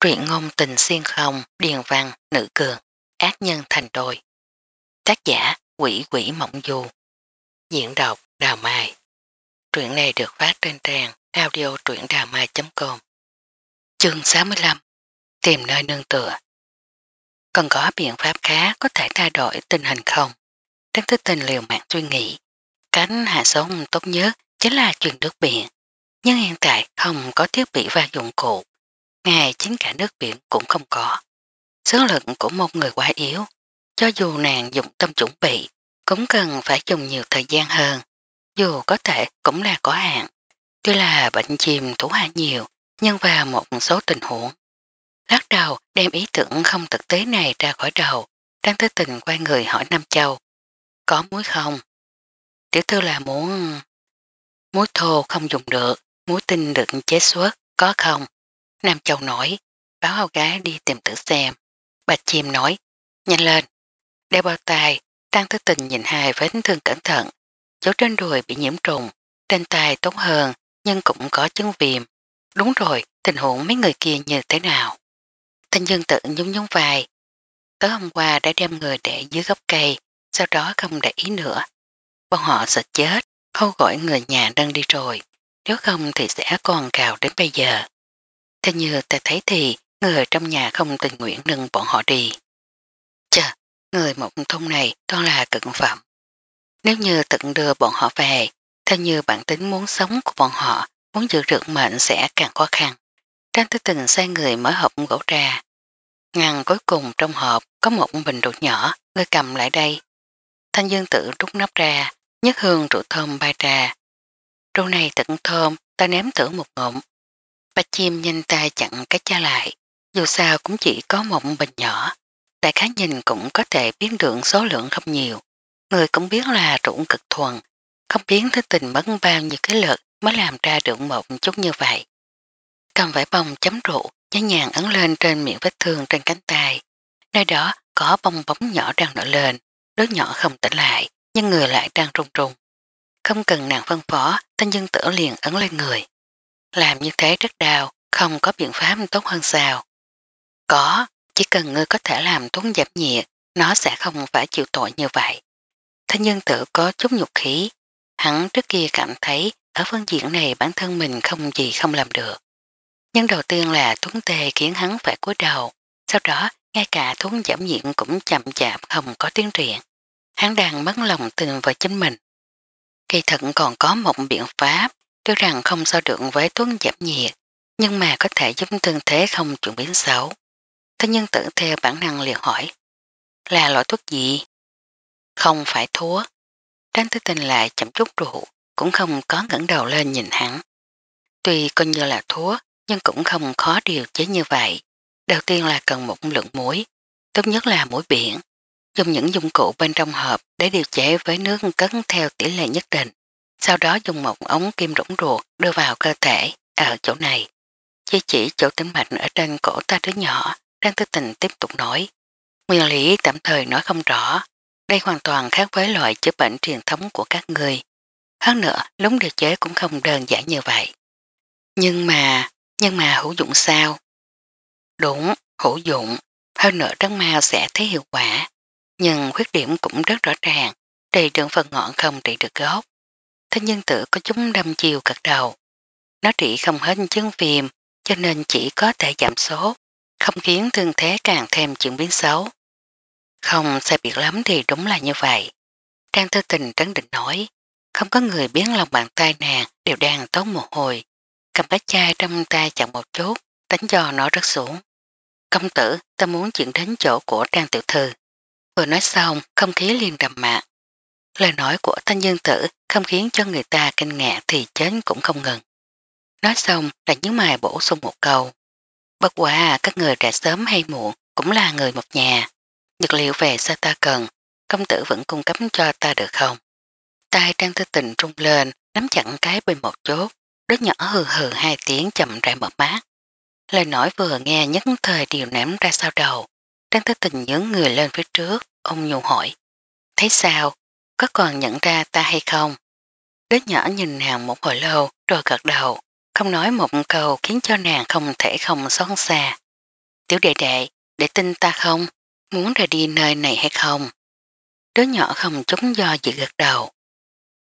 truyện ngôn tình xuyên không, điền văn, nữ cường, ác nhân thành đôi. Tác giả quỷ quỷ mộng du. Diễn đọc Đào Mai. Truyện này được phát trên trang audio truyệnđàmai.com Chương 65 Tìm nơi nương tựa Còn có biện pháp khác có thể thay đổi tình hình không? đáng thức tình liều mạng suy nghĩ. Cánh hạ sống tốt nhất chính là chuyện nước biển. Nhưng hiện tại không có thiết bị và dụng cụ ngày chính cả nước biển cũng không có. Sướng lực của một người quá yếu, cho dù nàng dụng tâm chuẩn bị, cũng cần phải dùng nhiều thời gian hơn, dù có thể cũng là có hạn. Tuy là bệnh chìm thủ hạ nhiều, nhưng vào một số tình huống. Lát đầu đem ý tưởng không thực tế này ra khỏi đầu, đang tới tình quay người hỏi Nam Châu, có muối không? Tiểu thư là muốn... Muối thô không dùng được, muối tinh được chế xuất, có không? Nam Châu nói, báo hầu gái đi tìm tử xem. Bạch chim nói, nhanh lên. Đeo bao tay, Tăng Thứ Tình nhìn hai vết thương cẩn thận. Chỗ trên đùi bị nhiễm trùng, trên tay tốt hơn nhưng cũng có chứng viêm. Đúng rồi, tình huống mấy người kia như thế nào? Thanh Dương tự nhúng nhúng vai. Tối hôm qua đã đem người để dưới gốc cây, sau đó không để ý nữa. Bọn họ sợ chết, hâu gọi người nhà đang đi rồi, nếu không thì sẽ còn cào đến bây giờ thế như ta thấy thì người trong nhà không tình nguyện đừng bọn họ đi. chờ người mộng thôn này toàn là cực phẩm. Nếu như tận đưa bọn họ về, theo như bản tính muốn sống của bọn họ, muốn giữ được mệnh sẽ càng khó khăn. Trang Tư Tình sai người mở hộp gỗ ra. Ngăn cuối cùng trong hộp có một bình rượu nhỏ, người cầm lại đây. Thanh Dương tự rút nắp ra, nhất hương rượu thơm bay ra. Rượu này tận thơm, ta ném thử một ngụm, Bạch chim nhanh tay chặn cái cha lại, dù sao cũng chỉ có một bình nhỏ. Đại khá nhìn cũng có thể biến được số lượng không nhiều. Người cũng biết là trụng cực thuần, không biến tới tình bấn bao nhiêu cái lượt mới làm ra được một chút như vậy. Cầm vải bông chấm rượu, nhá nhàng ấn lên trên miệng vết thương trên cánh tay. Nơi đó có bong bóng nhỏ đang nổi lên, đứa nhỏ không tỉnh lại, nhưng người lại đang rung rung. Không cần nàng phân phó, tên dân tử liền ấn lên người làm như thế rất đào, không có biện pháp tốt hơn sao. Có, chỉ cần ngươi có thể làm tuấn giảm nhiệt, nó sẽ không phải chịu tội như vậy. Thế nhân tự có chút nhục khí, hắn trước kia cảm thấy ở phương diện này bản thân mình không gì không làm được. Nhưng đầu tiên là tuấn tề khiến hắn phải cúi đầu, sau đó ngay cả thuấn giảm nhiệt cũng chậm chạp không có tiến triển. Hắn đang mất lòng tin vào chính mình. Kỳ thận còn có một biện pháp Tuy rằng không so được với tuấn giảm nhiệt, nhưng mà có thể giúp tương thế không chuyển biến xấu. Thế nhưng tử theo bản năng liền hỏi, là loại thuốc gì? Không phải thuốc. Đáng tư tình lại chậm chút rượu, cũng không có ngẩng đầu lên nhìn hắn. Tuy coi như là thuốc, nhưng cũng không khó điều chế như vậy. Đầu tiên là cần một lượng muối, tốt nhất là muối biển. Dùng những dụng cụ bên trong hộp để điều chế với nước cấn theo tỷ lệ nhất định sau đó dùng một ống kim rỗng ruột đưa vào cơ thể, ở chỗ này. Chỉ chỉ chỗ tính mạch ở trên cổ ta đứa nhỏ, đang tư tình tiếp tục nói. Nguyên lý tạm thời nói không rõ, đây hoàn toàn khác với loại chữa bệnh truyền thống của các người. Hơn nữa, lúng điều chế cũng không đơn giản như vậy. Nhưng mà, nhưng mà hữu dụng sao? Đúng, hữu dụng, hơn nữa rắn ma sẽ thấy hiệu quả. Nhưng khuyết điểm cũng rất rõ ràng, trì đường phần ngọn không trị được gốc thế nhân tử có chúng đâm chiều cật đầu. Nó trị không hết chứng viêm cho nên chỉ có thể giảm số, không khiến thương thế càng thêm chuyển biến xấu. Không sai biệt lắm thì đúng là như vậy. Trang thư tình trấn định nói, không có người biến lòng bàn tay nàng đều đang tốn mồ hồi. Cầm bát chai trong tay chặn một chút, đánh cho nó rất xuống. Công tử, ta muốn chuyển đến chỗ của Trang tiểu thư. Vừa nói xong, không khí liền đầm mạc, Lời nói của thanh dương tử không khiến cho người ta kinh ngạc thì chết cũng không ngừng. Nói xong là nhớ mài bổ sung một câu. Bất quả các người đã sớm hay muộn cũng là người một nhà. Dược liệu về sao ta cần, công tử vẫn cung cấp cho ta được không? tai trang tư tình trung lên, nắm chặn cái bên một chốt, đứa nhỏ hừ hừ hai tiếng chậm rãi mở mát. Lời nói vừa nghe nhất thời điều ném ra sau đầu. Trang tư tình nhớ người lên phía trước, ông nhu hỏi. Thấy sao, có còn nhận ra ta hay không? Đứa nhỏ nhìn nàng một hồi lâu rồi gật đầu, không nói một câu khiến cho nàng không thể không xót xa. Tiểu đệ đệ, để tin ta không? Muốn rời đi nơi này hay không? Đứa nhỏ không chút do dự gật đầu.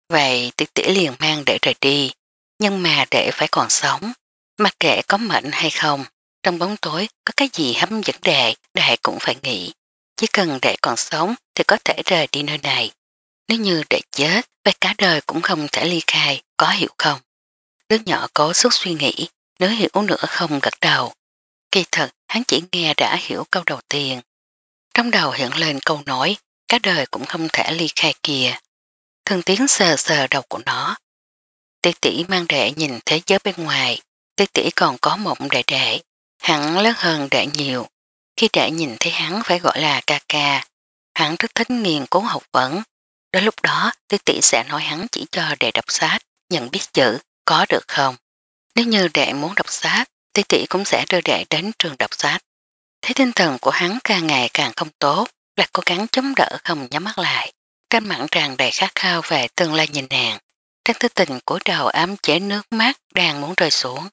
Vậy tiểu tỉ liền mang để rời đi, nhưng mà để phải còn sống, mặc kệ có mệnh hay không, trong bóng tối có cái gì hấp dẫn đệ, đệ cũng phải nghĩ. Chỉ cần đệ còn sống thì có thể rời đi nơi này. Nếu như để chết, vậy cả đời cũng không thể ly khai, có hiểu không? Đứa nhỏ cố sức suy nghĩ, nếu hiểu nữa không gật đầu. Kỳ thật, hắn chỉ nghe đã hiểu câu đầu tiên. Trong đầu hiện lên câu nói, cả đời cũng không thể ly khai kìa. Thường tiếng sờ sờ đầu của nó. Tỷ tỷ mang đệ nhìn thế giới bên ngoài, tỷ tỷ còn có mộng đệ đệ, hắn lớn hơn đệ nhiều. Khi đệ nhìn thấy hắn phải gọi là ca ca, hắn rất thích nghiền cố học vấn, Đến lúc đó, tiết tỷ sẽ nói hắn chỉ cho đệ đọc sách, nhận biết chữ, có được không? Nếu như đệ muốn đọc sách, tiết tỷ cũng sẽ đưa đệ đến trường đọc sách. Thấy tinh thần của hắn càng ngày càng không tốt, lạc cố gắng chống đỡ không nhắm mắt lại. Trên mặn tràn đầy khát khao về tương lai nhìn nàng. Trang tư tình của đầu ám chế nước mắt đang muốn rơi xuống.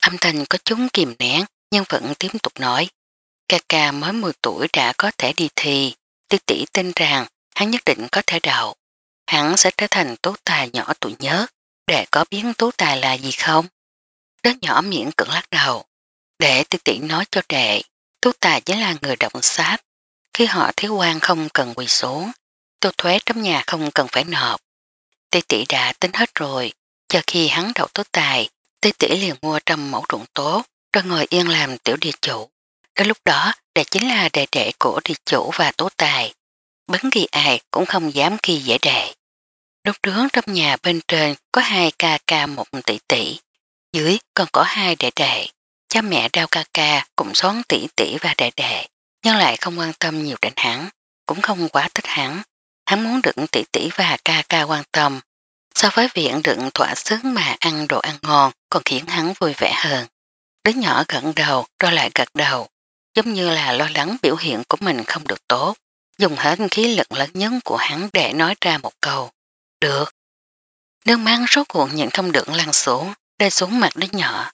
Âm thanh có chúng kìm nén nhưng vẫn tiếp tục nói. Cà ca mới 10 tuổi đã có thể đi thi. Tiết tỷ tin rằng hắn nhất định có thể đậu. Hắn sẽ trở thành tố tài nhỏ tuổi nhớ, để có biến tố tài là gì không? Đứa nhỏ miệng cứng lắc đầu, để tiêu tiện nói cho đệ, tố tài chính là người động sát Khi họ thiếu quan không cần quỳ xuống, tô thuế trong nhà không cần phải nộp. Tây tỷ đã tính hết rồi, chờ khi hắn đậu tố tài, Tây tỷ liền mua trăm mẫu ruộng tố, rồi ngồi yên làm tiểu địa chủ. Đến lúc đó, đệ chính là đệ đệ của địa chủ và tố tài, bất kỳ ai cũng không dám khi dễ đệ. Lúc trước trong nhà bên trên có hai ca ca một tỷ tỷ, dưới còn có hai đệ đệ. Cha mẹ đau ca ca cũng xón tỷ tỷ và đệ đệ, nhưng lại không quan tâm nhiều đến hắn, cũng không quá thích hắn. Hắn muốn được tỷ tỷ và ca ca quan tâm, so với viện đựng thỏa sức mà ăn đồ ăn ngon còn khiến hắn vui vẻ hơn. Đứa nhỏ gận đầu rồi lại gật đầu, giống như là lo lắng biểu hiện của mình không được tốt dùng hết khí lực lớn nhất của hắn để nói ra một câu. Được. Nước mắt rốt cuộc nhịn không được lăn xuống, rơi xuống mặt đứa nhỏ.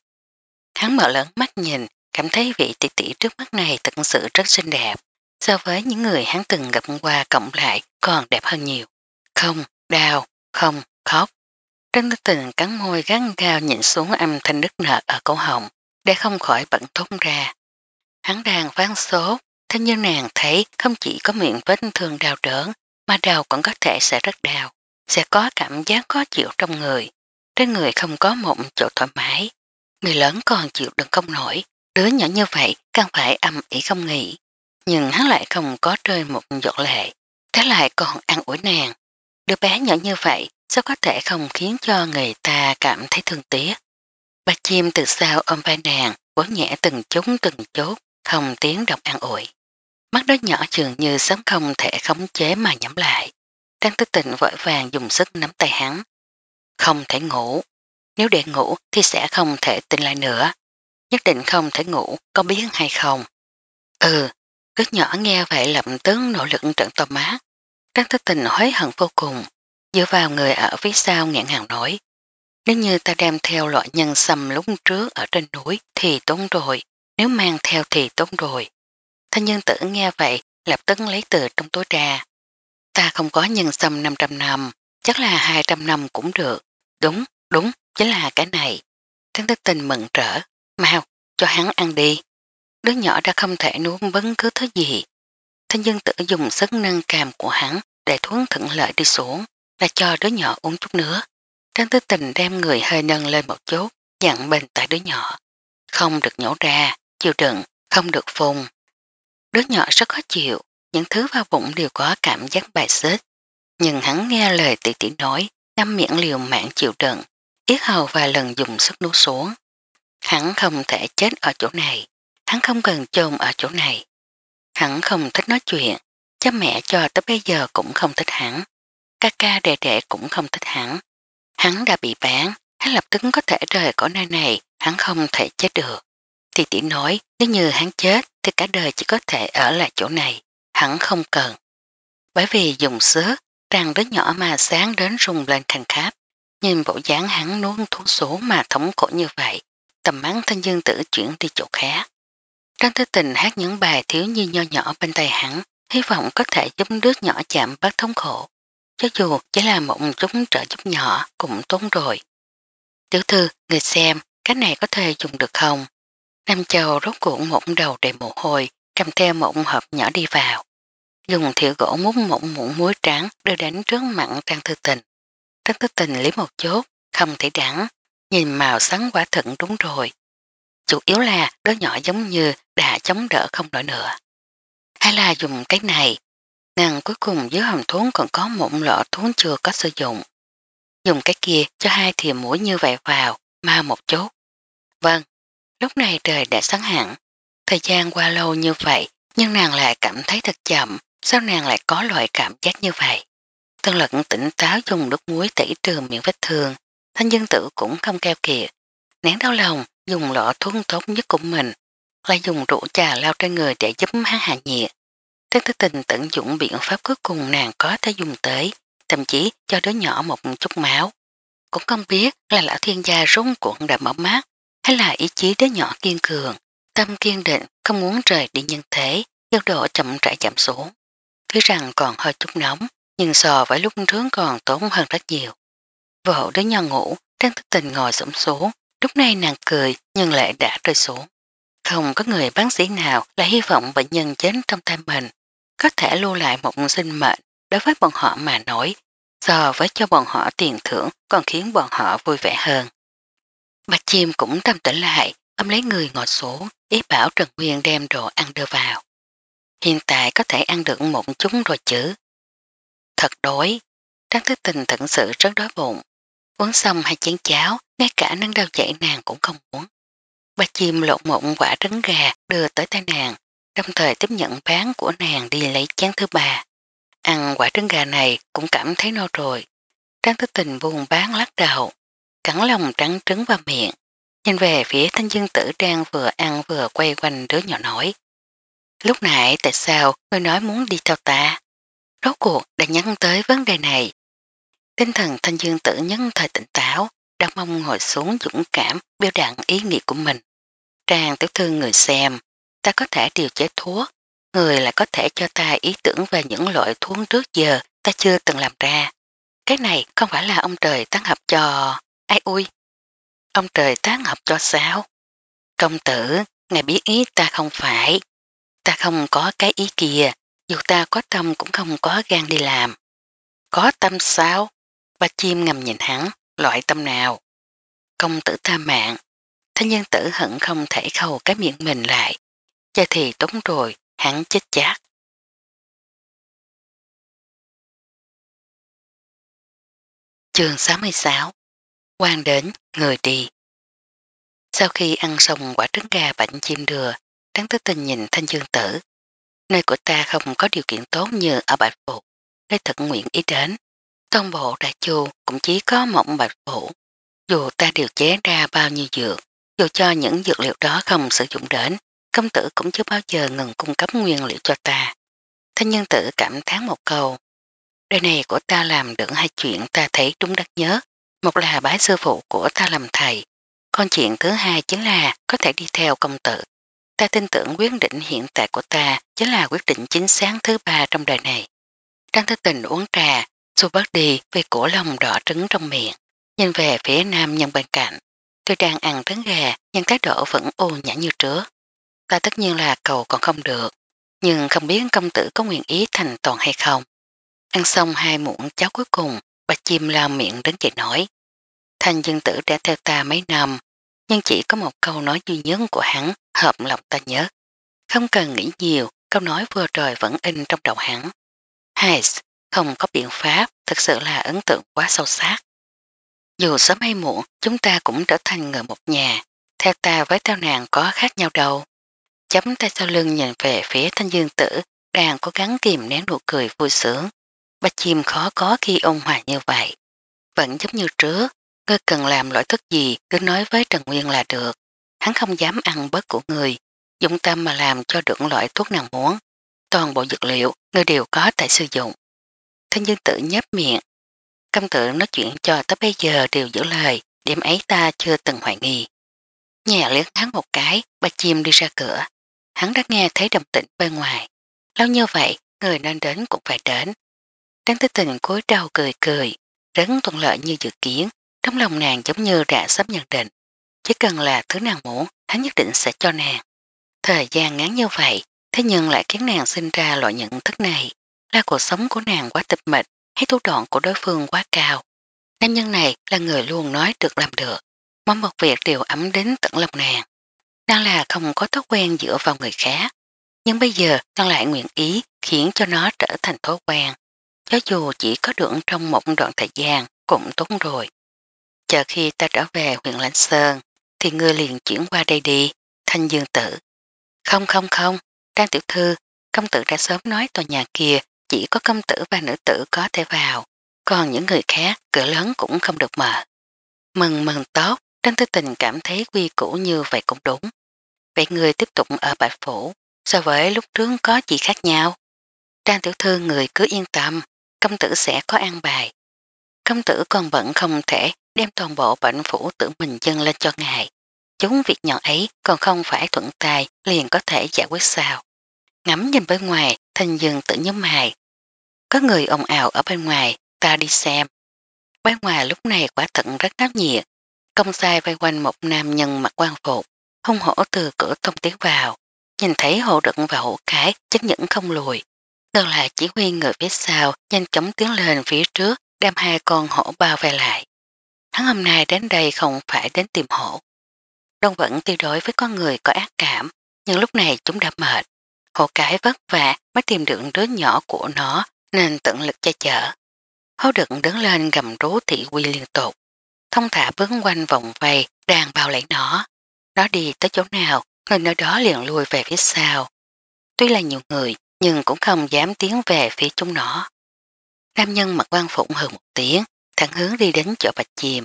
Hắn mở lớn mắt nhìn, cảm thấy vị tỷ tỷ trước mắt này thực sự rất xinh đẹp. So với những người hắn từng gặp qua cộng lại còn đẹp hơn nhiều. Không, đau, không, khóc. Trân tư tình cắn môi gắn cao nhìn xuống âm thanh đứt nợ ở cổ họng để không khỏi bận thốn ra. Hắn đang phán số Thế nhưng nàng thấy không chỉ có miệng vết thương đau đớn, mà đầu còn có thể sẽ rất đau, sẽ có cảm giác khó chịu trong người. Trên người không có một chỗ thoải mái. Người lớn còn chịu đựng không nổi, đứa nhỏ như vậy càng phải âm ý không nghỉ. Nhưng hắn lại không có rơi một giọt lệ, thế lại còn ăn ủi nàng. Đứa bé nhỏ như vậy sao có thể không khiến cho người ta cảm thấy thương tiếc. Bà chim từ sau ôm vai nàng, bố nhẹ từng chúng từng chốt, không tiếng động an ủi. Mắt đó nhỏ trường như sớm không thể khống chế mà nhắm lại. Trang tức tình vội vàng dùng sức nắm tay hắn. Không thể ngủ. Nếu để ngủ thì sẽ không thể tỉnh lại nữa. Nhất định không thể ngủ, có biết hay không? Ừ, đứa nhỏ nghe vậy lập tức nỗ lực trận to má. Trang tức tình hối hận vô cùng, dựa vào người ở phía sau ngạn hàng nói. Nếu như ta đem theo loại nhân xâm lúc trước ở trên núi thì tốn rồi, nếu mang theo thì tốn rồi. Thanh nhân tử nghe vậy lập tức lấy từ trong túi ra. Ta không có nhân sâm 500 năm, chắc là 200 năm cũng được. Đúng, đúng, chính là cái này. Thanh thức tình mừng rỡ Mau, cho hắn ăn đi. Đứa nhỏ đã không thể nuốt vấn cứ thứ gì. Thanh nhân tử dùng sức nâng càm của hắn để thuấn thận lợi đi xuống, là cho đứa nhỏ uống chút nữa. Trang tư tình đem người hơi nâng lên một chút, dặn bên tại đứa nhỏ. Không được nhổ ra, chịu đựng, không được phùng. Đứa nhỏ rất khó chịu, những thứ vào bụng đều có cảm giác bài xích. Nhưng hắn nghe lời tỷ tỷ nói, ngâm miệng liều mạng chịu đựng, yết hầu vài lần dùng sức nuốt xuống. Hắn không thể chết ở chỗ này, hắn không cần chôn ở chỗ này. Hắn không thích nói chuyện, cha mẹ cho tới bây giờ cũng không thích hắn. Ca ca đệ đệ cũng không thích hắn. Hắn đã bị bán, hắn lập tức có thể rời khỏi nơi này, hắn không thể chết được. Thì tiện nói nếu như hắn chết thì cả đời chỉ có thể ở lại chỗ này, hắn không cần. Bởi vì dùng sứa, ràng đứa nhỏ mà sáng đến rung lên thành kháp, nhìn bộ dáng hắn nuốt thuốc số mà thống cổ như vậy, tầm mắn thanh dương tử chuyển đi chỗ khác. Trang Thế Tình hát những bài thiếu như nho nhỏ bên tay hắn, hy vọng có thể giúp đứa nhỏ chạm bớt thống khổ. Cho dù chỉ là một chút trợ giúp nhỏ cũng tốn rồi. Tiểu thư, người xem, cái này có thể dùng được không? nam Châu rốt cuộn một đầu đầy mồ hôi, cầm theo một hộp nhỏ đi vào. Dùng thiệu gỗ múc một muỗng muối trắng đưa đánh trước mặn Trang Thư Tình. Trang Thư Tình lấy một chút không thể đắng, nhìn màu sắn quả thận đúng rồi. Chủ yếu là đứa nhỏ giống như đã chống đỡ không nổi nữa. Hay là dùng cái này, nàng cuối cùng dưới hầm thốn còn có một lọ thốn chưa có sử dụng. Dùng cái kia cho hai thìa mũi như vậy vào, ma một chút Vâng, Lúc này trời đã sáng hẳn, thời gian qua lâu như vậy nhưng nàng lại cảm thấy thật chậm, sao nàng lại có loại cảm giác như vậy. Tân lực tỉnh táo dùng đốt muối tẩy trừ miệng vết thương, thanh dân tử cũng không keo kiệt. Nén đau lòng, dùng lọ thuốc tốt nhất của mình, lại dùng rượu trà lao trên người để giúp hắn hạ nhiệt. tân thức tình tận dụng biện pháp cuối cùng nàng có thể dùng tới, thậm chí cho đứa nhỏ một chút máu. Cũng không biết là lão thiên gia rung cuộn đã mở mát hay là ý chí đứa nhỏ kiên cường, tâm kiên định không muốn rời đi nhân thế, nhiệt độ chậm rãi chậm xuống. Tuy rằng còn hơi chút nóng, nhưng so với lúc trước còn tốn hơn rất nhiều. Vợ đứa nhỏ ngủ, đang thức tình ngồi sổng xuống, lúc này nàng cười nhưng lại đã rơi xuống. Không có người bác sĩ nào là hy vọng bệnh nhân chết trong tay mình, có thể lưu lại một sinh mệnh đối với bọn họ mà nổi, so với cho bọn họ tiền thưởng còn khiến bọn họ vui vẻ hơn. Bạch chim cũng tâm tỉnh lại, ôm lấy người ngồi số, ý bảo Trần Nguyên đem đồ ăn đưa vào. Hiện tại có thể ăn được một chúng rồi chứ. Thật đối, Trang Thứ Tình thật sự rất đói bụng. Uống xong hai chén cháo, ngay cả nâng đau chảy nàng cũng không muốn. Ba chim lộn mộng quả trứng gà đưa tới tay nàng, đồng thời tiếp nhận bán của nàng đi lấy chén thứ ba. Ăn quả trứng gà này cũng cảm thấy no rồi. Trang Thứ Tình buồn bán lắc đầu cắn lòng trắng trứng vào miệng, nhìn về phía thanh dương tử đang vừa ăn vừa quay quanh đứa nhỏ nói. Lúc nãy tại sao người nói muốn đi theo ta? Rốt cuộc đã nhắn tới vấn đề này. Tinh thần thanh dương tử nhân thời tỉnh táo, đang mong ngồi xuống dũng cảm biểu đạn ý nghĩa của mình. Trang tiểu thư người xem, ta có thể điều chế thuốc, người lại có thể cho ta ý tưởng về những loại thuốc trước giờ ta chưa từng làm ra. Cái này không phải là ông trời tác hợp cho... Ai ui? Ông trời tán hợp cho sao? Công tử, ngài biết ý ta không phải. Ta không có cái ý kia, dù ta có tâm cũng không có gan đi làm. Có tâm sao? Ba chim ngầm nhìn hắn, loại tâm nào? Công tử tha mạng, thế nhân tử hận không thể khâu cái miệng mình lại. Giờ thì tốn rồi, hắn chết chát. Trường 66 quan đến, người đi. Sau khi ăn xong quả trứng gà bánh chim đừa, đáng tới tình nhìn thanh dương tử. Nơi của ta không có điều kiện tốt như ở bạch phụ, nơi thật nguyện ý đến. Tông bộ đại chu cũng chỉ có một bạch phụ. Dù ta điều chế ra bao nhiêu dược, dù cho những dược liệu đó không sử dụng đến, công tử cũng chưa bao giờ ngừng cung cấp nguyên liệu cho ta. Thanh nhân tử cảm thán một câu. Đời này của ta làm được hai chuyện ta thấy đúng đắc nhớ, một là bái sư phụ của ta làm thầy, con chuyện thứ hai chính là có thể đi theo công tử. Ta tin tưởng quyết định hiện tại của ta chính là quyết định chính xác thứ ba trong đời này. Trang Thế Tình uống trà, xua bớt đi vì cổ lông đỏ trứng trong miệng, nhìn về phía nam nhân bên cạnh. Tôi đang ăn trứng gà nhưng thái độ vẫn ô nhã như trước. Ta tất nhiên là cầu còn không được, nhưng không biết công tử có nguyện ý thành toàn hay không. Ăn xong hai muỗng cháo cuối cùng, Bà chim la miệng đến chị nói. Thanh dân tử đã theo ta mấy năm, nhưng chỉ có một câu nói duy nhất của hắn hợp lòng ta nhớ. Không cần nghĩ nhiều, câu nói vừa rồi vẫn in trong đầu hắn. Hayes, không có biện pháp, thật sự là ấn tượng quá sâu sắc. Dù sớm hay muộn, chúng ta cũng trở thành người một nhà, theo ta với theo nàng có khác nhau đâu. Chấm tay sau lưng nhìn về phía thanh dương tử, đang cố gắng kìm nén nụ cười vui sướng. Bạch chim khó có khi ôn hòa như vậy. Vẫn giống như trước, ngươi cần làm loại thức gì cứ nói với Trần Nguyên là được. Hắn không dám ăn bớt của người, dụng tâm mà làm cho được loại thuốc nàng muốn. Toàn bộ dược liệu, ngươi đều có tại sử dụng. Thanh dương tử nhấp miệng. Công tử nói chuyện cho tới bây giờ đều giữ lời, điểm ấy ta chưa từng hoài nghi. Nhà liếc hắn một cái, ba chim đi ra cửa. Hắn đã nghe thấy đồng tĩnh bên ngoài. Lâu như vậy, người nên đến cũng phải đến, Trang Tư Tình cúi đầu cười cười, rất thuận lợi như dự kiến, trong lòng nàng giống như đã sắp nhận định. Chỉ cần là thứ nàng muốn, hắn nhất định sẽ cho nàng. Thời gian ngắn như vậy, thế nhưng lại khiến nàng sinh ra loại nhận thức này, là cuộc sống của nàng quá tịch mịch hay thủ đoạn của đối phương quá cao. Nam nhân này là người luôn nói được làm được, mong một việc đều ấm đến tận lòng nàng. Nàng là không có thói quen dựa vào người khác, nhưng bây giờ nàng lại nguyện ý khiến cho nó trở thành thói quen. Cho dù chỉ có được trong một đoạn thời gian cũng tốt rồi. Chờ khi ta trở về huyện Lãnh Sơn thì ngươi liền chuyển qua đây đi, thanh dương tử. Không không không, Trang tiểu thư, công tử đã sớm nói tòa nhà kia chỉ có công tử và nữ tử có thể vào, còn những người khác cửa lớn cũng không được mở. Mừng mừng tốt, Đăng Tư Tình cảm thấy quy củ như vậy cũng đúng. Vậy người tiếp tục ở bạch phủ, so với lúc trước có gì khác nhau. Trang tiểu thư người cứ yên tâm, công tử sẽ có an bài. Công tử còn vẫn không thể đem toàn bộ bệnh phủ tự mình dâng lên cho ngài. Chúng việc nhỏ ấy còn không phải thuận tài liền có thể giải quyết sao. Ngắm nhìn bên ngoài, thành dương tự nhóm hài. Có người ồn ào ở bên ngoài, ta đi xem. Bên ngoài lúc này quả thận rất náo nhiệt. Công sai vây quanh một nam nhân mặc quan phục, hung hổ từ cửa thông tiến vào. Nhìn thấy hộ đựng và hộ cái, chắc những không lùi. Tần là chỉ huy người phía sau, nhanh chóng tiến lên phía trước, đem hai con hổ bao vây lại. Hắn hôm nay đến đây không phải đến tìm hổ. Đông vẫn tiêu đối với con người có ác cảm, nhưng lúc này chúng đã mệt. Hổ cái vất vả mới tìm được đứa nhỏ của nó nên tận lực che chở. Hổ đực đứng lên gầm rú thị quy liên tục. Thông thả vướng quanh vòng vây đàn bao lấy nó. Nó đi tới chỗ nào, người nơi đó liền lui về phía sau. Tuy là nhiều người nhưng cũng không dám tiến về phía chúng nó. Nam nhân mặc quan phụng hừ một tiếng, thẳng hướng đi đến chỗ bạch chìm.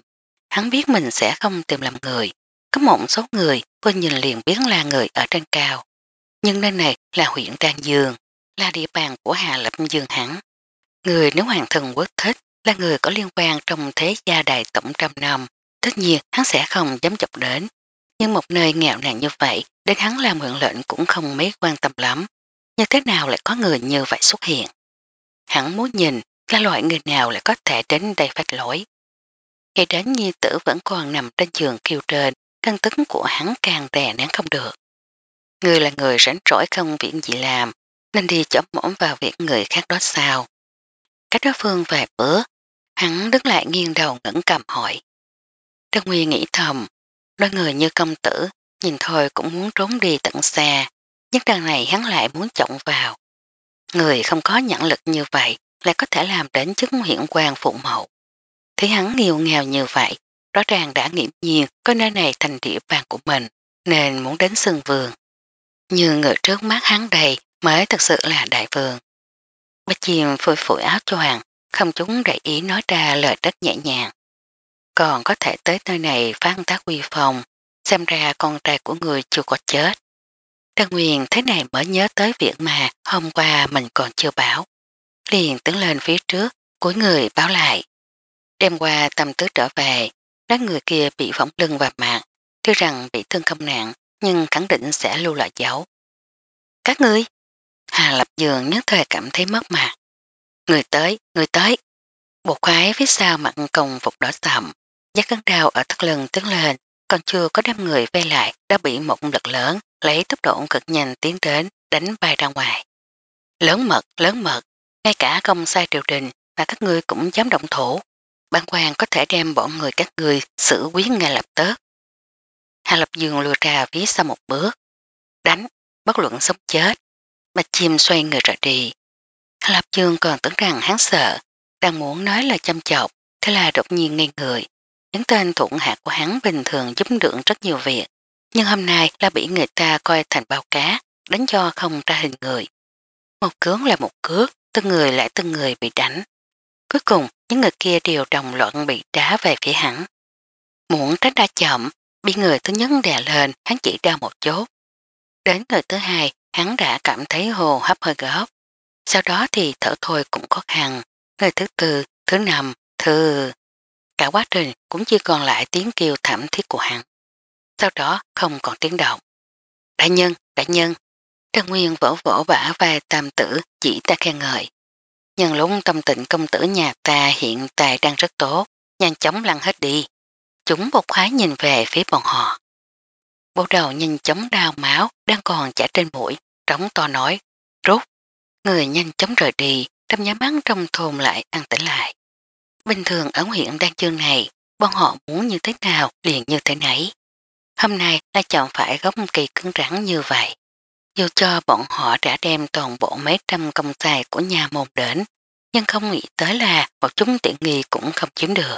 Hắn biết mình sẽ không tìm làm người. Có một số người cô nhìn liền biến là người ở trên cao. Nhưng nơi này là huyện Trang Dương, là địa bàn của Hà Lập Dương hắn. Người nếu hoàng thần quốc thích là người có liên quan trong thế gia đại tổng trăm năm. Tất nhiên hắn sẽ không dám chọc đến. Nhưng một nơi nghèo nàn như vậy đến hắn làm huyện lệnh cũng không mấy quan tâm lắm như thế nào lại có người như vậy xuất hiện. Hắn muốn nhìn là loại người nào lại có thể đến đây phát lỗi. Khi đến nhi tử vẫn còn nằm trên giường kêu trên, căng tính của hắn càng đè nén không được. Người là người rảnh rỗi không việc gì làm, nên đi chấm mõm vào việc người khác đó sao. Cách đó phương vài bữa, hắn đứng lại nghiêng đầu ngẩn cầm hỏi. Trân Nguyên nghĩ thầm, đôi người như công tử, nhìn thôi cũng muốn trốn đi tận xa, nhất đằng này hắn lại muốn trọng vào. Người không có nhãn lực như vậy lại có thể làm đến chức hiện quan phụ mẫu. Thế hắn nghèo nghèo như vậy, rõ ràng đã nghiệm nhiên có nơi này thành địa bàn của mình, nên muốn đến sân vườn. Như người trước mắt hắn đầy mới thật sự là đại vườn. Bách chim phôi phủi áo choàng, không chúng để ý nói ra lời rất nhẹ nhàng. Còn có thể tới nơi này phán tác quy phòng, xem ra con trai của người chưa có chết. Trang Nguyên thế này mới nhớ tới việc mà hôm qua mình còn chưa báo. Liền tiến lên phía trước, cuối người báo lại. Đêm qua tâm tứ trở về, đám người kia bị phỏng lưng và mạng, tuy rằng bị thương không nặng, nhưng khẳng định sẽ lưu lại dấu. Các ngươi! Hà Lập Dường nhất thời cảm thấy mất mặt. Người tới, người tới! Bộ khoái phía sau mặn cồng phục đỏ sầm, giác cắn đau ở thất lưng tiến lên, còn chưa có đem người vây lại đã bị một lực lớn lấy tốc độ cực nhanh tiến đến đánh bay ra ngoài. Lớn mật, lớn mật, ngay cả công sai triều đình mà các ngươi cũng dám động thủ. Bản quan có thể đem bọn người các ngươi xử quyết ngay lập tức. Hà Lập Dương lùa ra phía sau một bước. Đánh, bất luận sống chết. mà chim xoay người rời đi. Hà Lập Dương còn tưởng rằng hắn sợ, đang muốn nói là chăm chọc, thế là đột nhiên ngây người. Những tên thuộc hạ của hắn bình thường giúp đựng rất nhiều việc, nhưng hôm nay là bị người ta coi thành bao cá, đánh cho không ra hình người. Một cước là một cướp từng người lại từng người bị đánh. Cuối cùng, những người kia đều đồng loạn bị đá về phía hắn. muộn tránh ra chậm, bị người thứ nhất đè lên, hắn chỉ đau một chốt. Đến người thứ hai, hắn đã cảm thấy hồ hấp hơi góp. Sau đó thì thở thôi cũng khó khăn. Người thứ tư, thứ năm, thứ... Cả quá trình cũng chỉ còn lại tiếng kêu thảm thiết của hắn. Sau đó không còn tiếng động. Đại nhân, đại nhân, Trang Nguyên vỗ vỗ bả vai tam tử chỉ ta khen ngợi. Nhân lúc tâm tịnh công tử nhà ta hiện tại đang rất tốt, nhanh chóng lăn hết đi. Chúng bột khoái nhìn về phía bọn họ. Bộ đầu nhanh chóng đau máu đang còn chả trên mũi, trống to nói, rút. Người nhanh chóng rời đi, trong nhá bắn trong thôn lại ăn tỉnh lại. Bình thường ở huyện Đan Chương này, bọn họ muốn như thế nào liền như thế nấy. Hôm nay đã chọn phải gốc kỳ cứng rắn như vậy. Dù cho bọn họ đã đem toàn bộ mấy trăm công tài của nhà một đến, nhưng không nghĩ tới là một chúng tiện nghi cũng không chiếm được.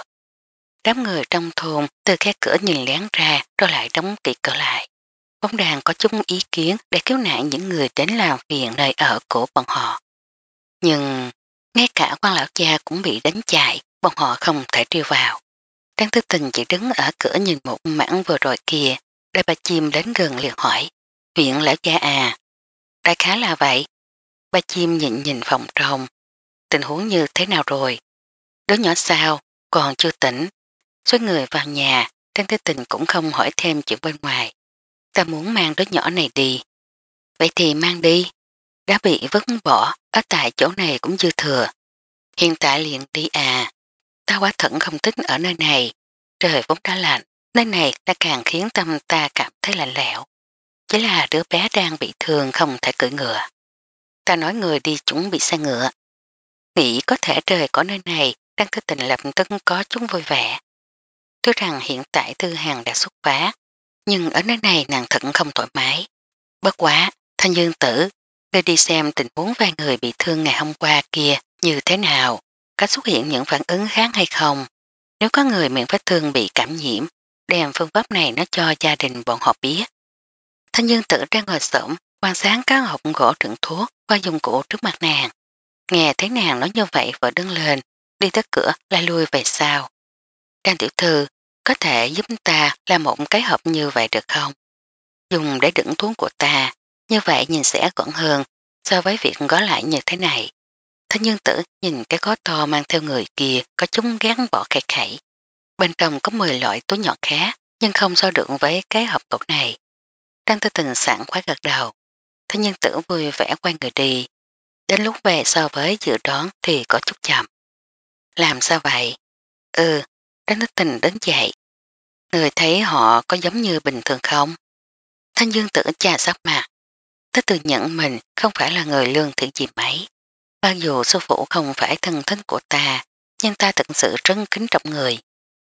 Đám người trong thôn từ khe cửa nhìn lén ra rồi lại đóng kỹ cửa lại. Bóng đàn có chung ý kiến để cứu nạn những người đến làm phiền nơi ở của bọn họ. Nhưng ngay cả quan lão cha cũng bị đánh chạy, bọn họ không thể triêu vào. Trang Tư Tình chỉ đứng ở cửa nhìn một mảng vừa rồi kia, đại bà chim đến gần liền hỏi, huyện lão gia à? Đại khá là vậy. Ba chim nhìn nhìn phòng trong, tình huống như thế nào rồi? Đứa nhỏ sao, còn chưa tỉnh. Số người vào nhà, Trang Tư Tình cũng không hỏi thêm chuyện bên ngoài. Ta muốn mang đứa nhỏ này đi. Vậy thì mang đi. Đã bị vứt bỏ, ở tại chỗ này cũng dư thừa. Hiện tại liền đi à ta quá thẩn không thích ở nơi này, trời vốn đã lạnh, nơi này đã càng khiến tâm ta cảm thấy lạnh lẽo. Chỉ là đứa bé đang bị thương không thể cưỡi ngựa. Ta nói người đi chuẩn bị xe ngựa. Nghĩ có thể trời có nơi này đang tư tình lập tức có chúng vui vẻ. Tôi rằng hiện tại thư Hàng đã xuất phá, nhưng ở nơi này nàng thận không thoải mái. Bất quá, thanh dương tử, ngươi đi xem tình huống vài người bị thương ngày hôm qua kia như thế nào có xuất hiện những phản ứng khác hay không. Nếu có người miệng vết thương bị cảm nhiễm, đem phương pháp này nó cho gia đình bọn họ biết. Thanh dương tử ra ngồi sổng, quan sáng các hộp gỗ đựng thuốc qua dùng cụ trước mặt nàng. Nghe thấy nàng nói như vậy vợ đứng lên, đi tới cửa lại lui về sau. Trang tiểu thư, có thể giúp ta làm một cái hộp như vậy được không? Dùng để đựng thuốc của ta, như vậy nhìn sẽ gọn hơn so với việc gói lại như thế này. Thế nhân tử nhìn cái gói to mang theo người kia có chúng gán bỏ khẽ khẩy. Bên trong có 10 loại túi nhỏ khác nhưng không so được với cái hộp cột này. Trang tư tình sẵn khoái gật đầu. Thế nhân tử vui vẻ quay người đi. Đến lúc về so với dự đoán thì có chút chậm. Làm sao vậy? Ừ, Trang tư tình đến dậy. Người thấy họ có giống như bình thường không? Thanh dương tử trà sắc mặt. Thế tự nhận mình không phải là người lương thiện gì mấy. Bao dù sư phụ không phải thân thân của ta, nhưng ta thật sự rất kính trọng người.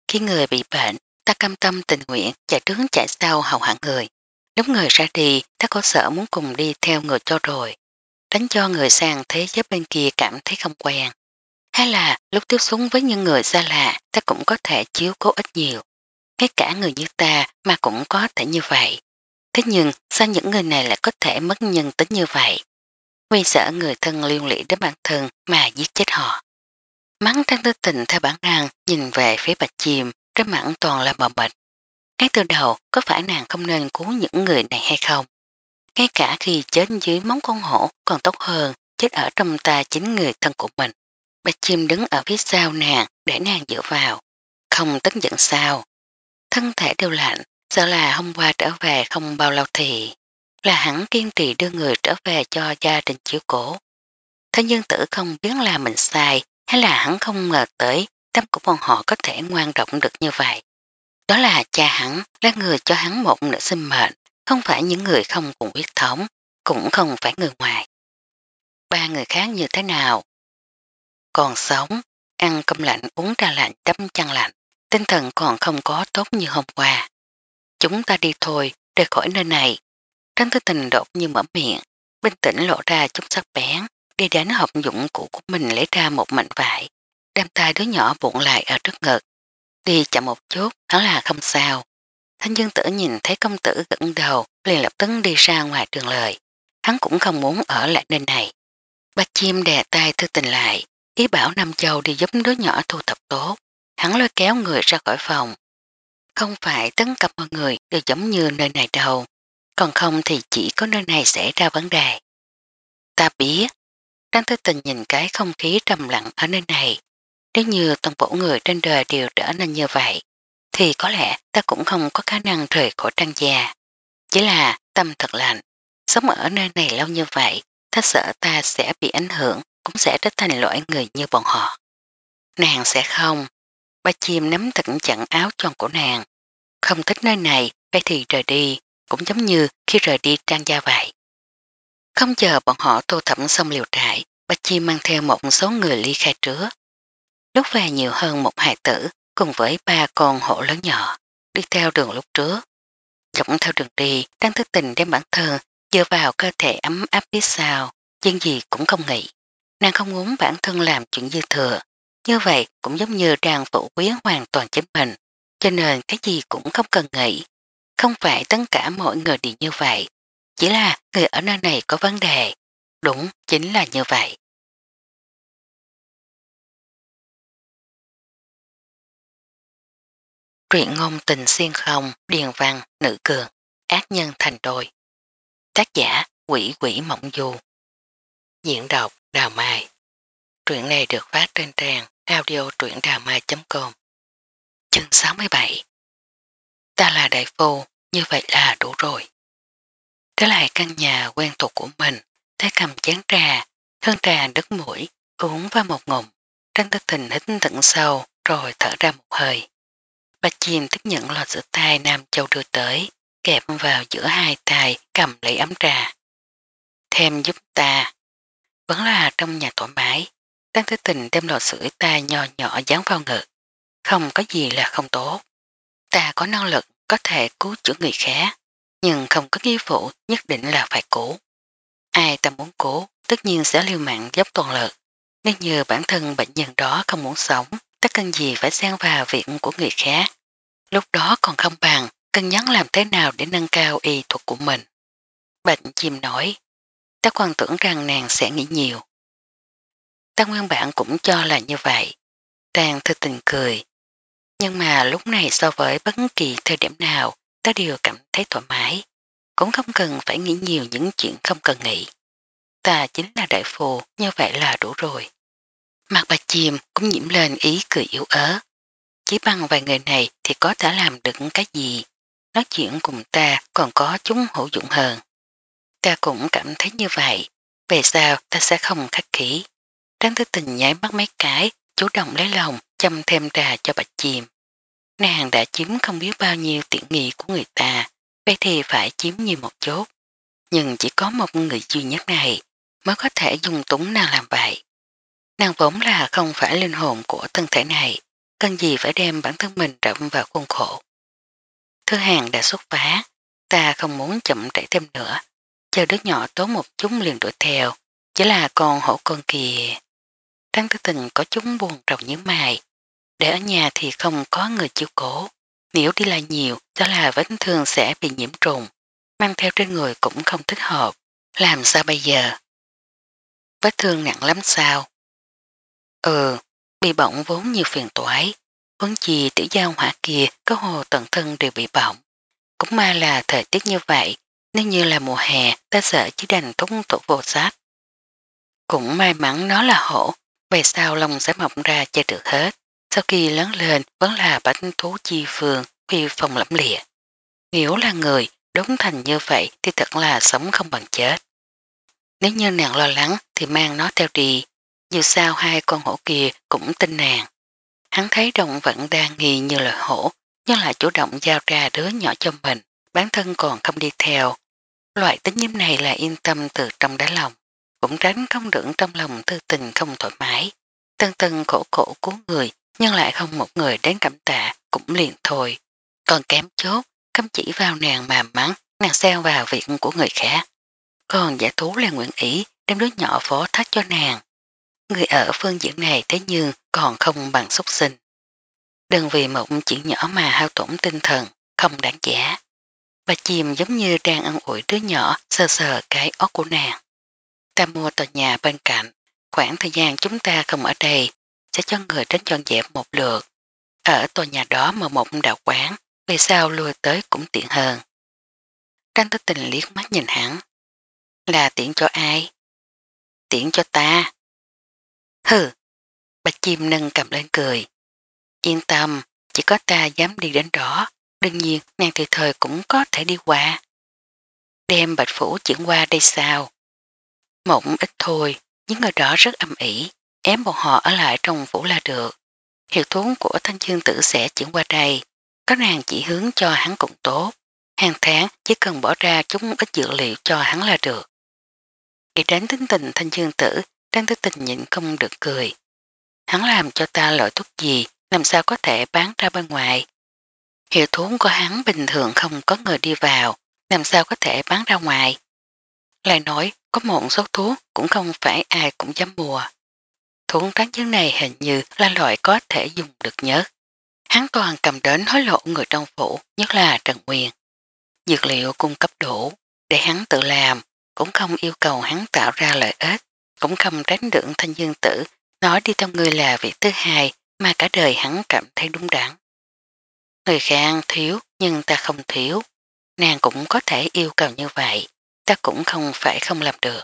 Khi người bị bệnh, ta cam tâm tình nguyện chạy trước chạy sau hầu hạ người. Lúc người ra đi, ta có sợ muốn cùng đi theo người cho rồi. Đánh cho người sang thế giới bên kia cảm thấy không quen. Hay là lúc tiếp xúc với những người xa lạ, ta cũng có thể chiếu cố ít nhiều. Ngay cả người như ta mà cũng có thể như vậy. Thế nhưng sao những người này lại có thể mất nhân tính như vậy? vì sợ người thân liên lỉ đến bản thân mà giết chết họ. Mắng trang tư tình theo bản năng nhìn về phía bạch chìm, trên mặn toàn là bò bệnh. Ngay từ đầu có phải nàng không nên cứu những người này hay không? Ngay cả khi chết dưới móng con hổ còn tốt hơn chết ở trong ta chính người thân của mình. Bạch chim đứng ở phía sau nàng để nàng dựa vào. Không tức giận sao. Thân thể đều lạnh, sợ là hôm qua trở về không bao lâu thì là hắn kiên trì đưa người trở về cho gia đình chiếu cổ. Thế nhưng tử không biết là mình sai hay là hắn không ngờ tới tâm của bọn họ có thể ngoan rộng được như vậy. Đó là cha hắn là người cho hắn một nữ sinh mệnh, không phải những người không cùng huyết thống, cũng không phải người ngoài. Ba người khác như thế nào? Còn sống, ăn cơm lạnh, uống trà lạnh, đấm chăn lạnh, tinh thần còn không có tốt như hôm qua. Chúng ta đi thôi, rời khỏi nơi này, Tránh thức tình đột như mở miệng, bình tĩnh lộ ra chút sắc bén, đi đến hộp dụng cụ của mình lấy ra một mảnh vải, đem tay đứa nhỏ bụng lại ở trước ngực. Đi chậm một chút, hắn là không sao. Thanh dương tử nhìn thấy công tử gẫn đầu, liền lập tấn đi ra ngoài trường lời. Hắn cũng không muốn ở lại nơi này. Ba chim đè tay thư tình lại, ý bảo Nam Châu đi giúp đứa nhỏ thu thập tốt. Hắn lôi kéo người ra khỏi phòng. Không phải tấn cập mọi người đều giống như nơi này đâu còn không thì chỉ có nơi này xảy ra vấn đề. Ta biết, đang thức tình nhìn cái không khí trầm lặng ở nơi này, nếu như toàn bộ người trên đời đều trở nên như vậy, thì có lẽ ta cũng không có khả năng rời khỏi trang già. Chỉ là tâm thật lạnh, sống ở nơi này lâu như vậy, ta sợ ta sẽ bị ảnh hưởng, cũng sẽ trở thành loại người như bọn họ. Nàng sẽ không. Ba chim nắm thật chặn áo tròn của nàng. Không thích nơi này, vậy thì rời đi cũng giống như khi rời đi trang gia vậy. Không chờ bọn họ tô thẩm xong liều trại, Bạch Chi mang theo một số người ly khai trước. Lúc về nhiều hơn một hài tử cùng với ba con hổ lớn nhỏ, đi theo đường lúc trước. Dọng theo đường đi, đang thức tình đem bản thân dơ vào cơ thể ấm áp biết sao, chuyện gì cũng không nghĩ. Nàng không muốn bản thân làm chuyện dư thừa, như vậy cũng giống như đang phủ quyến hoàn toàn chính mình, cho nên cái gì cũng không cần nghĩ, không phải tất cả mọi người đều như vậy, chỉ là người ở nơi này có vấn đề. Đúng, chính là như vậy. Truyện ngôn tình xuyên không, điền văn, nữ cường, ác nhân thành đôi. Tác giả Quỷ Quỷ Mộng Du Diễn đọc Đào Mai Truyện này được phát trên trang audio truyệnđàmai.com Chương 67 ta là đại phu, như vậy là đủ rồi. Trở lại căn nhà quen thuộc của mình, thấy cầm chán trà, thân trà đứt mũi, uống vào một ngụm, tranh tức tình hít tận sâu rồi thở ra một hơi. Bạch chìm tiếp nhận lọt sữa tay Nam Châu đưa tới, kẹp vào giữa hai tay cầm lấy ấm trà. Thêm giúp ta. Vẫn là trong nhà thoải mái, Tăng Thế Tình đem lọt sữa ta nhỏ nhỏ dán vào ngực. Không có gì là không tốt. Ta có năng lực có thể cứu chữa người khác, nhưng không có nghĩa vụ nhất định là phải cứu. Ai ta muốn cứu, tất nhiên sẽ liều mạng dốc toàn lực. Nếu như bản thân bệnh nhân đó không muốn sống, ta cần gì phải xen vào việc của người khác. Lúc đó còn không bằng, cần nhắn làm thế nào để nâng cao y thuật của mình. Bệnh chim nói, ta còn tưởng rằng nàng sẽ nghĩ nhiều. Ta nguyên bản cũng cho là như vậy. Tàn thư tình cười, nhưng mà lúc này so với bất kỳ thời điểm nào, ta đều cảm thấy thoải mái. Cũng không cần phải nghĩ nhiều những chuyện không cần nghĩ. Ta chính là đại phù, như vậy là đủ rồi. Mặt bà chìm cũng nhiễm lên ý cười yếu ớt. Chỉ bằng vài người này thì có thể làm được cái gì. Nói chuyện cùng ta còn có chúng hữu dụng hơn. Ta cũng cảm thấy như vậy. Về sao ta sẽ không khách khí. Trang thức tình nháy mắt mấy cái, chủ động lấy lòng chăm thêm trà cho bạch chìm nàng đã chiếm không biết bao nhiêu tiện nghị của người ta, vậy thì phải chiếm như một chốt. Nhưng chỉ có một người duy nhất này mới có thể dùng túng nàng làm vậy. Nàng vốn là không phải linh hồn của thân thể này, cần gì phải đem bản thân mình rộng vào khuôn khổ. Thứ hàng đã xuất phá, ta không muốn chậm trễ thêm nữa, chờ đứa nhỏ tốt một chút liền đuổi theo, chỉ là con hổ con kìa. Tăng tư tình có chúng buồn rầu như mày, để ở nhà thì không có người chiếu cố. Nếu đi lại nhiều, đó là vết thương sẽ bị nhiễm trùng. Mang theo trên người cũng không thích hợp. Làm sao bây giờ? Vết thương nặng lắm sao? Ừ, bị bỏng vốn nhiều phiền toái. Huấn chì, tiểu giao hỏa kia có hồ tận thân đều bị bỏng. Cũng may là thời tiết như vậy, nếu như là mùa hè ta sợ chỉ đành túng tổ vô sát. Cũng may mắn nó là hổ, về sao lông sẽ mọc ra chơi được hết sau khi lớn lên vẫn là bánh thú chi phương, phi phòng lẫm lịa. Nếu là người, đúng thành như vậy thì thật là sống không bằng chết. Nếu như nàng lo lắng thì mang nó theo đi, dù sao hai con hổ kia cũng tin nàng. Hắn thấy động vẫn đang nghi như là hổ, nhưng lại chủ động giao ra đứa nhỏ cho mình, bản thân còn không đi theo. Loại tính nhím này là yên tâm từ trong đáy lòng, cũng tránh không đựng trong lòng tư tình không thoải mái. Tân tân khổ khổ của người nhưng lại không một người đến cảm tạ cũng liền thôi. Còn kém chốt, cấm chỉ vào nàng mà mắng, nàng xeo vào việc của người khác. Còn giả thú là nguyện ý đem đứa nhỏ phó thác cho nàng. Người ở phương diện này thế nhưng còn không bằng xúc sinh. Đừng vì một chuyện nhỏ mà hao tổn tinh thần, không đáng giả. Bà chìm giống như đang ăn ủi đứa nhỏ sờ sờ cái óc của nàng. Ta mua tòa nhà bên cạnh, khoảng thời gian chúng ta không ở đây sẽ cho người đến dọn dẹp một lượt. Ở tòa nhà đó mở một đạo quán, vì sao lùa tới cũng tiện hơn. Trang Tư Tình liếc mắt nhìn hắn. Là tiện cho ai? Tiện cho ta. Hừ, bạch chim nâng cầm lên cười. Yên tâm, chỉ có ta dám đi đến đó, đương nhiên nàng thời thời cũng có thể đi qua. Đem bạch phủ chuyển qua đây sao? Mộng ít thôi, những người đó rất âm ỉ, ém bọn họ ở lại trong phủ là được. Hiệu thuốc của thanh Dương tử sẽ chuyển qua đây, các nàng chỉ hướng cho hắn cũng tốt. Hàng tháng chỉ cần bỏ ra chúng ít dự liệu cho hắn là được. Để đến tính tình thanh Dương tử, đang tới tình nhịn không được cười. Hắn làm cho ta loại thuốc gì, làm sao có thể bán ra bên ngoài. Hiệu thuốc của hắn bình thường không có người đi vào, làm sao có thể bán ra ngoài. Lại nói, có một số thuốc cũng không phải ai cũng dám mua. Thủng tác giới này hình như là loại có thể dùng được nhất. Hắn toàn cầm đến hối lộ người trong phủ, nhất là Trần Nguyên. Dược liệu cung cấp đủ, để hắn tự làm, cũng không yêu cầu hắn tạo ra lợi ích, cũng không tránh được thanh dương tử, nói đi trong người là vị thứ hai mà cả đời hắn cảm thấy đúng đắn. Người khác thiếu, nhưng ta không thiếu. Nàng cũng có thể yêu cầu như vậy, ta cũng không phải không làm được.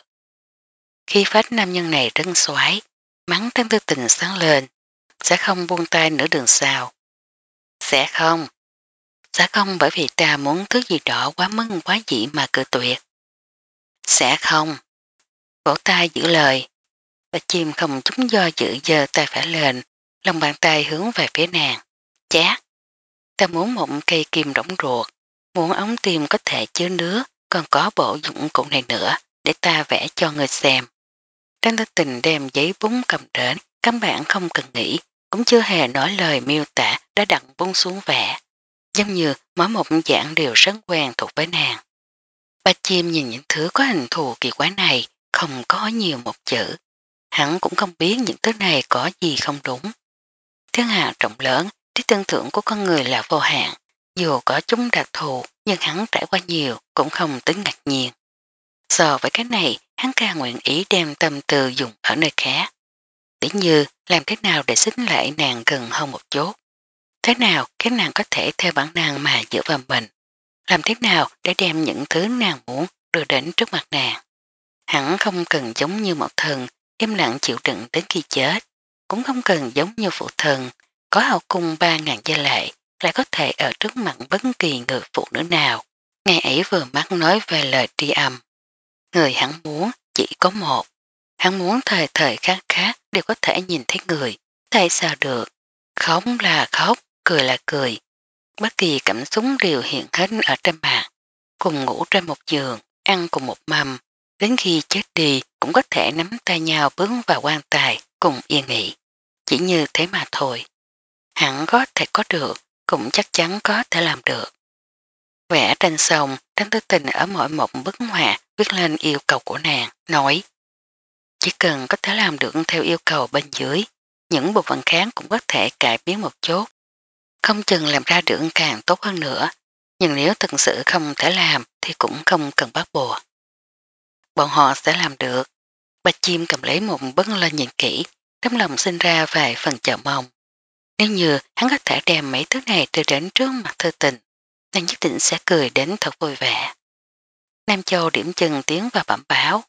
Khi phát nam nhân này rưng xoái, Mắng Trang Tư Tình sáng lên, sẽ không buông tay nửa đường sao. Sẽ không. Sẽ không bởi vì ta muốn thứ gì đó quá mức quá dị mà cự tuyệt. Sẽ không. Vỗ tay giữ lời. Bà chim không chúng do dự giờ tay phải lên, lòng bàn tay hướng về phía nàng. Chát. Ta muốn một cây kim rỗng ruột, muốn ống tim có thể chứa nước, còn có bộ dụng cụ này nữa để ta vẽ cho người xem. Trang Tư Tình đem giấy bún cầm đến, căn bạn không cần nghĩ, cũng chưa hề nói lời miêu tả đã đặt bún xuống vẽ. Giống như mỗi một dạng đều rất quen thuộc với nàng. Ba chim nhìn những thứ có hình thù kỳ quái này, không có nhiều một chữ. Hắn cũng không biết những thứ này có gì không đúng. Thiên hạ trọng lớn, trí tương thưởng của con người là vô hạn. Dù có chúng đặc thù, nhưng hắn trải qua nhiều cũng không tính ngạc nhiên. So với cái này, hắn càng nguyện ý đem tâm tư dùng ở nơi khác. Tỉ như, làm thế nào để xích lại nàng gần hơn một chút. Thế nào khiến nàng có thể theo bản năng mà dựa vào mình. Làm thế nào để đem những thứ nàng muốn đưa đến trước mặt nàng. Hắn không cần giống như một thần, im lặng chịu đựng đến khi chết. Cũng không cần giống như phụ thần, có hậu cung ba ngàn gia lệ, lại có thể ở trước mặt bất kỳ người phụ nữ nào. Ngày ấy vừa mắt nói về lời tri âm. Người hắn muốn chỉ có một. Hắn muốn thời thời khác khác đều có thể nhìn thấy người. Tại sao được? Khóc là khóc, cười là cười. Bất kỳ cảm xúc đều hiện hết ở trên mạng. Cùng ngủ trên một giường, ăn cùng một mầm. Đến khi chết đi cũng có thể nắm tay nhau bước vào quan tài cùng yên nghỉ. Chỉ như thế mà thôi. Hẳn có thể có được, cũng chắc chắn có thể làm được. Vẽ trên sông, Trang Tư Tình ở mỗi một bức họa viết lên yêu cầu của nàng, nói Chỉ cần có thể làm được theo yêu cầu bên dưới, những bộ phận kháng cũng có thể cải biến một chút. Không chừng làm ra được càng tốt hơn nữa, nhưng nếu thực sự không thể làm thì cũng không cần bắt buộc. Bọn họ sẽ làm được. Bà chim cầm lấy một bấn lên nhìn kỹ, tấm lòng sinh ra vài phần chờ mong. Nếu như hắn có thể đem mấy thứ này đưa đến trước mặt thư tình, nàng nhất định sẽ cười đến thật vui vẻ. Nam Châu điểm chừng tiếng và bẩm báo.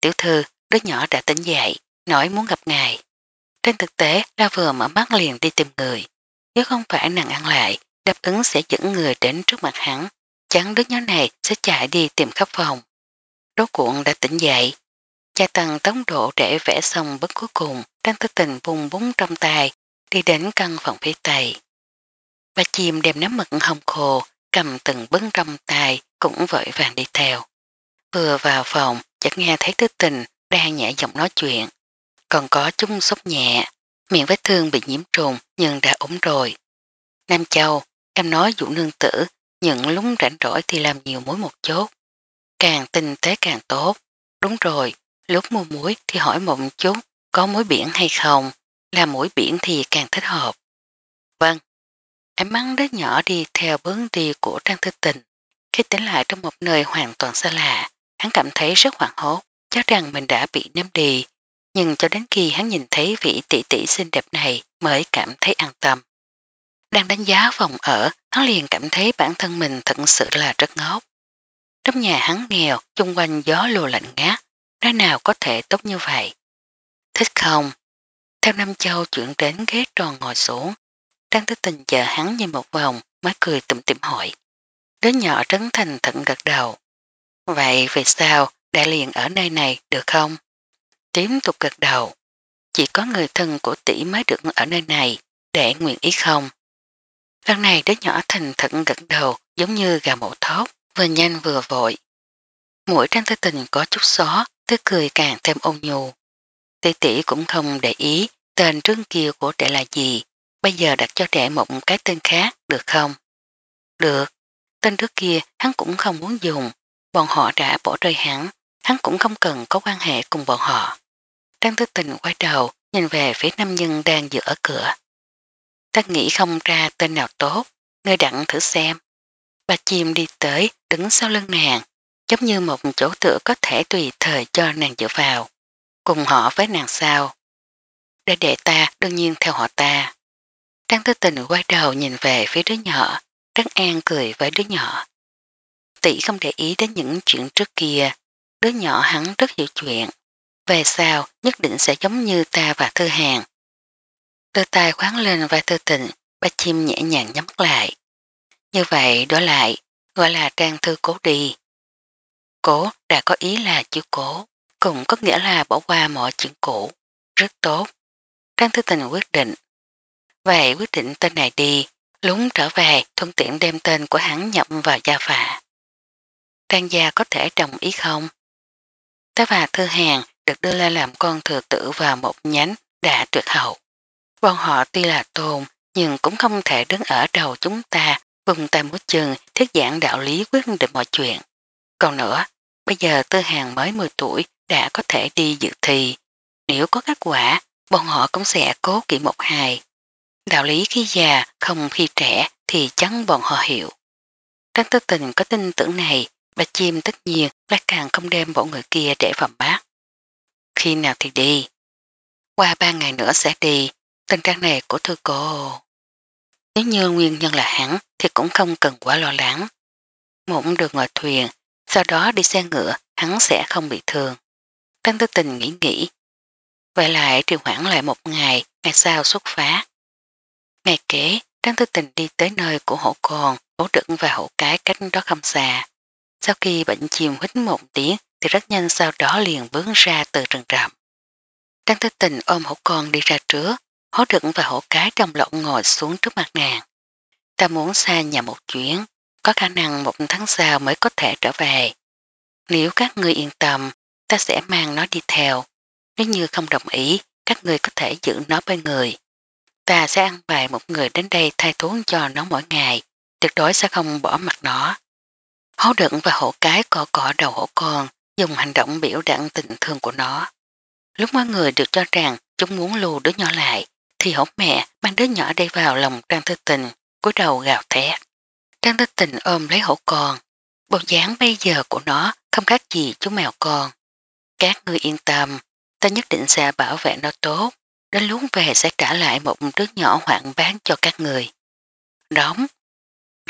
Tiểu thư, đứa nhỏ đã tỉnh dậy, nói muốn gặp ngài. Trên thực tế là vừa mở mắt liền đi tìm người. Nếu không phải nàng ăn lại, đáp ứng sẽ dẫn người đến trước mặt hắn. Chẳng đứa nhỏ này sẽ chạy đi tìm khắp phòng. Rốt cuộn đã tỉnh dậy. Cha Tần tống độ để vẽ xong bất cuối cùng đang thức tình vùng búng trong tay đi đến căn phòng phía Tây. Bà chìm đem nắm mực hồng khô cầm từng bứng trong tay cũng vội vàng đi theo. Vừa vào phòng, chợt nghe thấy tứ tình đang nhẹ giọng nói chuyện. Còn có chút sốc nhẹ, miệng vết thương bị nhiễm trùng nhưng đã ổn rồi. Nam Châu, em nói dụ nương tử, những lúc rảnh rỗi thì làm nhiều muối một chút Càng tinh tế càng tốt. Đúng rồi, lúc mua muối thì hỏi một chút có muối biển hay không, là muối biển thì càng thích hợp. Vâng, Em mắng đến nhỏ đi theo bướng đi của Trang Thư Tình. Khi tỉnh lại trong một nơi hoàn toàn xa lạ, hắn cảm thấy rất hoảng hốt, cho rằng mình đã bị ném đi. Nhưng cho đến khi hắn nhìn thấy vị tỷ tỷ xinh đẹp này mới cảm thấy an tâm. Đang đánh giá phòng ở, hắn liền cảm thấy bản thân mình thật sự là rất ngốc. Trong nhà hắn nghèo, chung quanh gió lùa lạnh ngát, nơi nào có thể tốt như vậy. Thích không? Theo Nam Châu chuyển đến ghế tròn ngồi xuống, Trang Tư Tình chờ hắn nhìn một vòng mới cười tụm tiệm hỏi. Đứa nhỏ trấn thành thận gật đầu. Vậy về sao đã liền ở nơi này được không? Tiếm tục gật đầu. Chỉ có người thân của tỷ mới được ở nơi này để nguyện ý không? Lần này đứa nhỏ thành thận gật đầu giống như gà mổ thóp, vừa nhanh vừa vội. Mũi Trang Tư Tình có chút xó, tươi cười càng thêm ôn nhu. Tỷ tỷ cũng không để ý tên trướng kia của trẻ là gì, bây giờ đặt cho trẻ một cái tên khác, được không? Được, tên trước kia hắn cũng không muốn dùng, bọn họ đã bỏ rơi hắn, hắn cũng không cần có quan hệ cùng bọn họ. Trang tư tình quay đầu, nhìn về phía nam nhân đang dựa ở cửa. Ta nghĩ không ra tên nào tốt, ngươi đặng thử xem. Bà chim đi tới, đứng sau lưng nàng, giống như một chỗ tựa có thể tùy thời cho nàng dựa vào. Cùng họ với nàng sao? Để để ta đương nhiên theo họ ta. Trang Tư Tình quay đầu nhìn về phía đứa nhỏ, Trấn An cười với đứa nhỏ. Tỷ không để ý đến những chuyện trước kia, đứa nhỏ hắn rất hiểu chuyện. Về sau, nhất định sẽ giống như ta và Thư Hàng. Tư tay khoáng lên vai Tư Tình, ba chim nhẹ nhàng nhắm lại. Như vậy đó lại, gọi là Trang Thư cố đi. Cố đã có ý là chữ cố, cũng có nghĩa là bỏ qua mọi chuyện cũ. Rất tốt. Trang Thư Tình quyết định Vậy quyết định tên này đi, lúng trở về thuận tiện đem tên của hắn nhập vào gia phạ. tan gia có thể đồng ý không? Tá và Thư Hàng được đưa lên làm con thừa tử vào một nhánh đã tuyệt hậu. Bọn họ tuy là tồn nhưng cũng không thể đứng ở đầu chúng ta vùng tay mũi chừng thiết giảng đạo lý quyết định mọi chuyện. Còn nữa, bây giờ Tư Hàng mới 10 tuổi đã có thể đi dự thi. Nếu có kết quả, bọn họ cũng sẽ cố kỵ một hài. Đạo lý khi già, không khi trẻ thì chắn bọn họ hiểu. Trang tư tình có tin tưởng này, bà chim tất nhiên lại càng không đem bọn người kia để phẩm bát. Khi nào thì đi? Qua ba ngày nữa sẽ đi, tình trạng này của thư cô. Nếu như nguyên nhân là hắn thì cũng không cần quá lo lắng. Mộng được ngồi thuyền, sau đó đi xe ngựa hắn sẽ không bị thương. Trang tư tình nghĩ nghĩ. Vậy lại trì hoãn lại một ngày, ngày sau xuất phát. Ngày kế, Trang Tư Tình đi tới nơi của hộ cồn, hổ đựng và hộ cái cách đó không xa. Sau khi bệnh chìm hít một tiếng thì rất nhanh sau đó liền vướng ra từ rừng rậm. Trang Tư Tình ôm hộ con đi ra trước, hổ đựng và hộ cái trong lộn ngồi xuống trước mặt nàng. Ta muốn xa nhà một chuyến, có khả năng một tháng sau mới có thể trở về. Nếu các người yên tâm, ta sẽ mang nó đi theo. Nếu như không đồng ý, các người có thể giữ nó bên người ta sẽ ăn bài một người đến đây thay thuốc cho nó mỗi ngày, tuyệt đối sẽ không bỏ mặt nó. Hố đựng và hổ cái cỏ cỏ đầu hổ con, dùng hành động biểu đẳng tình thương của nó. Lúc mọi người được cho rằng chúng muốn lù đứa nhỏ lại, thì hổ mẹ mang đứa nhỏ đây vào lòng Trang Thư Tình, cúi đầu gào thét. Trang Thư Tình ôm lấy hổ con, bộ dáng bây giờ của nó không khác gì chú mèo con. Các người yên tâm, ta nhất định sẽ bảo vệ nó tốt, Đến lúc về sẽ trả lại một trước nhỏ hoạn bán cho các người. Róng,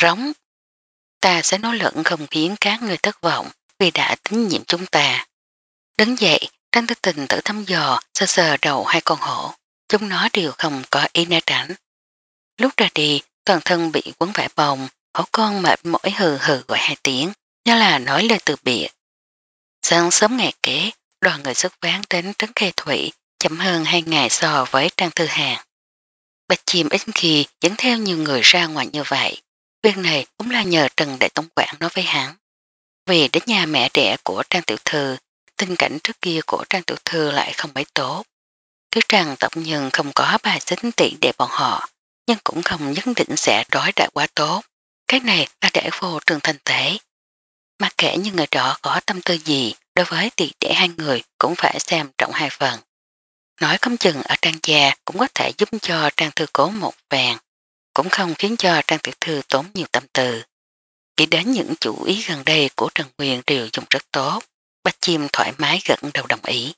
róng, ta sẽ nói lẫn không khiến các người thất vọng vì đã tín nhiệm chúng ta. Đứng dậy, Trang Tư Tình tự thăm dò, sờ sờ đầu hai con hổ. Chúng nó đều không có ý né tránh. Lúc ra đi, toàn thân bị quấn vải bồng, hổ con mệt mỏi hừ hừ gọi hai tiếng, như là nói lời từ biệt. Sáng sớm ngày kế, đoàn người xuất ván đến trấn khe thủy chậm hơn hai ngày so với Trang Thư Hàng. Bạch chim ít khi dẫn theo nhiều người ra ngoài như vậy. Việc này cũng là nhờ Trần Đại Tổng quản nói với hắn. Vì đến nhà mẹ đẻ của Trang Tiểu Thư, tình cảnh trước kia của Trang Tiểu Thư lại không mấy tốt. cứ rằng tổng nhân không có bài xính tiện để bọn họ, nhưng cũng không nhất định sẽ trói đại quá tốt. Cái này là để vô trường thành thể. Mà kể như người đó có tâm tư gì, đối với tiệc để hai người cũng phải xem trọng hai phần. Nói không chừng ở trang già cũng có thể giúp cho trang thư cố một vàng, cũng không khiến cho trang tiểu thư tốn nhiều tâm tư. Chỉ đến những chủ ý gần đây của Trần Quyền đều dùng rất tốt, bách chim thoải mái gật đầu đồng ý.